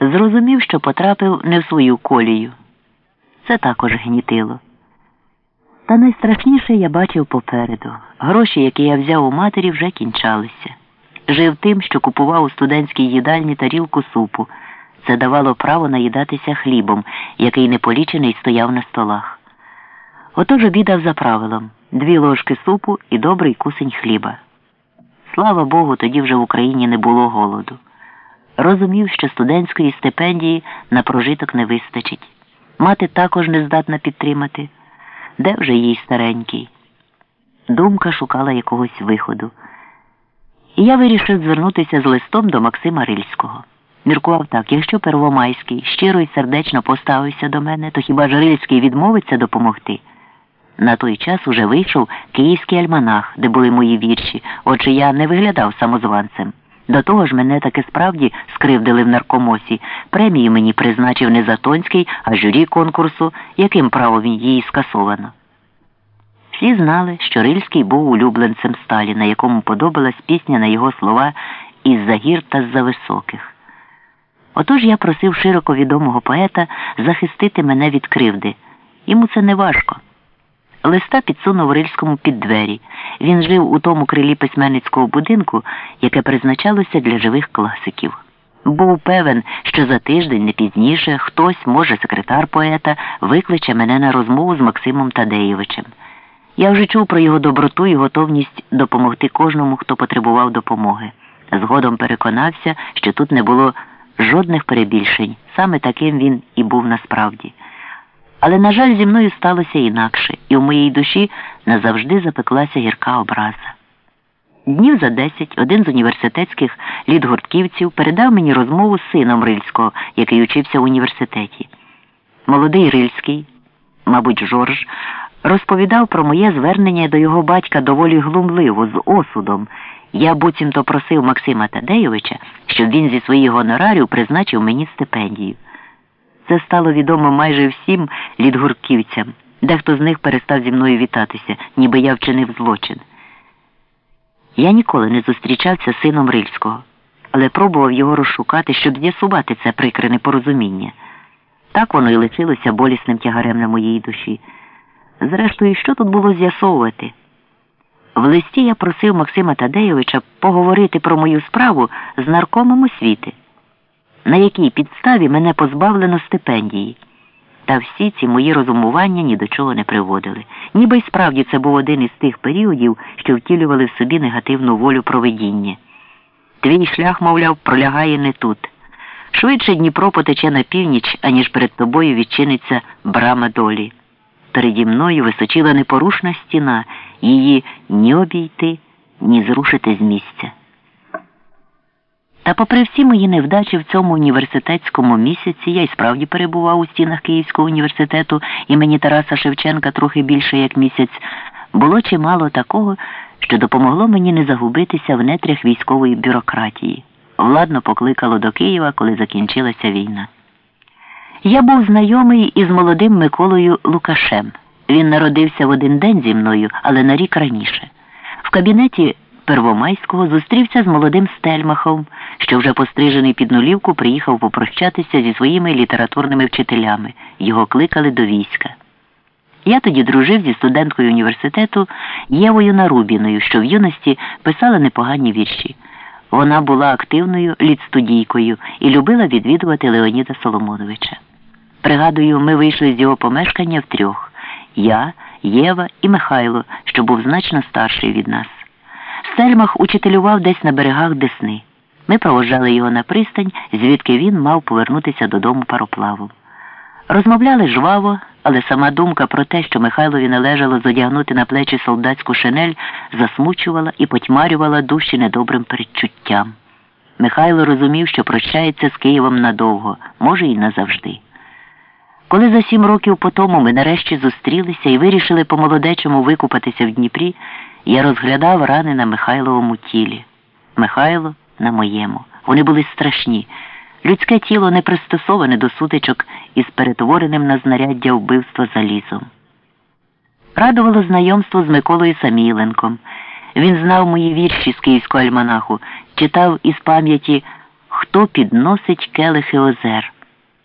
Зрозумів, що потрапив не в свою колію. Це також гнітило. Та найстрашніше я бачив попереду. Гроші, які я взяв у матері, вже кінчалися. Жив тим, що купував у студентській їдальні тарілку супу. Це давало право наїдатися хлібом, який неполічений стояв на столах. Отож обідав за правилом дві ложки супу і добрий кусень хліба. Слава Богу, тоді вже в Україні не було голоду. Розумів, що студентської стипендії на прожиток не вистачить. Мати також не здатна підтримати. Де вже їй старенький? Думка шукала якогось виходу. І я вирішив звернутися з листом до Максима Рильського. Міркував так, якщо Первомайський щиро і сердечно поставився до мене, то хіба ж Рильський відмовиться допомогти? На той час уже вийшов київський альманах, де були мої вірші, отже я не виглядав самозванцем. До того ж мене таки справді скривдили в наркомосі. Премію мені призначив не Затонський, а журі конкурсу, яким правом її скасовано. Всі знали, що Рильський був улюбленцем Сталіна, якому подобалась пісня на його слова із-за гір та з-за високих. Отож я просив широко відомого поета захистити мене від кривди. Йому це не важко. Листа підсунув Рильському під двері. Він жив у тому крилі письменницького будинку, яке призначалося для живих класиків. Був певен, що за тиждень, не пізніше, хтось, може, секретар поета, викличе мене на розмову з Максимом Тадеєвичем. Я вже чув про його доброту і готовність допомогти кожному, хто потребував допомоги. Згодом переконався, що тут не було жодних перебільшень. Саме таким він і був насправді. Але, на жаль, зі мною сталося інакше, і у моїй душі назавжди запеклася гірка образа. Днів за десять один з університетських літгуртківців передав мені розмову з сином Рильського, який учився в університеті. Молодий Рильський, мабуть, Жорж, розповідав про моє звернення до його батька доволі глумливо, з осудом. Я буцімто просив Максима Тадейовича, щоб він зі своїх гонорарів призначив мені стипендію. Це стало відомо майже всім літгурківцям. Дехто з них перестав зі мною вітатися, ніби я вчинив злочин. Я ніколи не зустрічався з сином Рильського, але пробував його розшукати, щоб з'ясувати це прикре непорозуміння. Так воно і лишилося болісним тягарем на моїй душі. Зрештою, що тут було з'ясовувати? В листі я просив Максима Тадеєвича поговорити про мою справу з наркомом освіти на якій підставі мене позбавлено стипендії. Та всі ці мої розумування ні до чого не приводили. Ніби й справді це був один із тих періодів, що втілювали в собі негативну волю проведіння. Твій шлях, мовляв, пролягає не тут. Швидше Дніпро потече на північ, аніж перед тобою відчиниться брама долі. Переді мною височила непорушна стіна, її ні обійти, ні зрушити з місця. Та, попри всі мої невдачі в цьому університетському місяці, я й справді перебував у стінах Київського університету імені Тараса Шевченка трохи більше як місяць, було чимало такого, що допомогло мені не загубитися в нетрях військової бюрократії. Владно покликало до Києва, коли закінчилася війна. Я був знайомий із молодим Миколою Лукашем. Він народився в один день зі мною, але на рік раніше. В кабінеті Первомайського зустрівся з молодим Стельмахом, що вже пострижений під нулівку приїхав попрощатися зі своїми літературними вчителями. Його кликали до війська. Я тоді дружив зі студенткою університету Євою Нарубіною, що в юності писала непогані вірші. Вона була активною лідстудійкою і любила відвідувати Леоніда Соломоновича. Пригадую, ми вийшли з його помешкання втрьох я, Єва і Михайло, що був значно старший від нас. Сельмах учителював десь на берегах Десни. Ми проводжали його на пристань, звідки він мав повернутися додому пароплавом. Розмовляли жваво, але сама думка про те, що Михайлові належало зодягнути на плечі солдатську шинель, засмучувала і потьмарювала душі недобрим передчуттям. Михайло розумів, що прощається з Києвом надовго, може, і назавжди. Коли за сім років по тому ми нарешті зустрілися і вирішили по молодечому викупатися в Дніпрі, я розглядав рани на Михайловому тілі. Михайло на моєму. Вони були страшні. Людське тіло не пристосоване до сутичок із перетвореним на знаряддя вбивства залізом. Радувало знайомство з Миколою Саміленком. Він знав мої вірші з Київського альманаху, читав із пам'яті хто підносить келихи озер.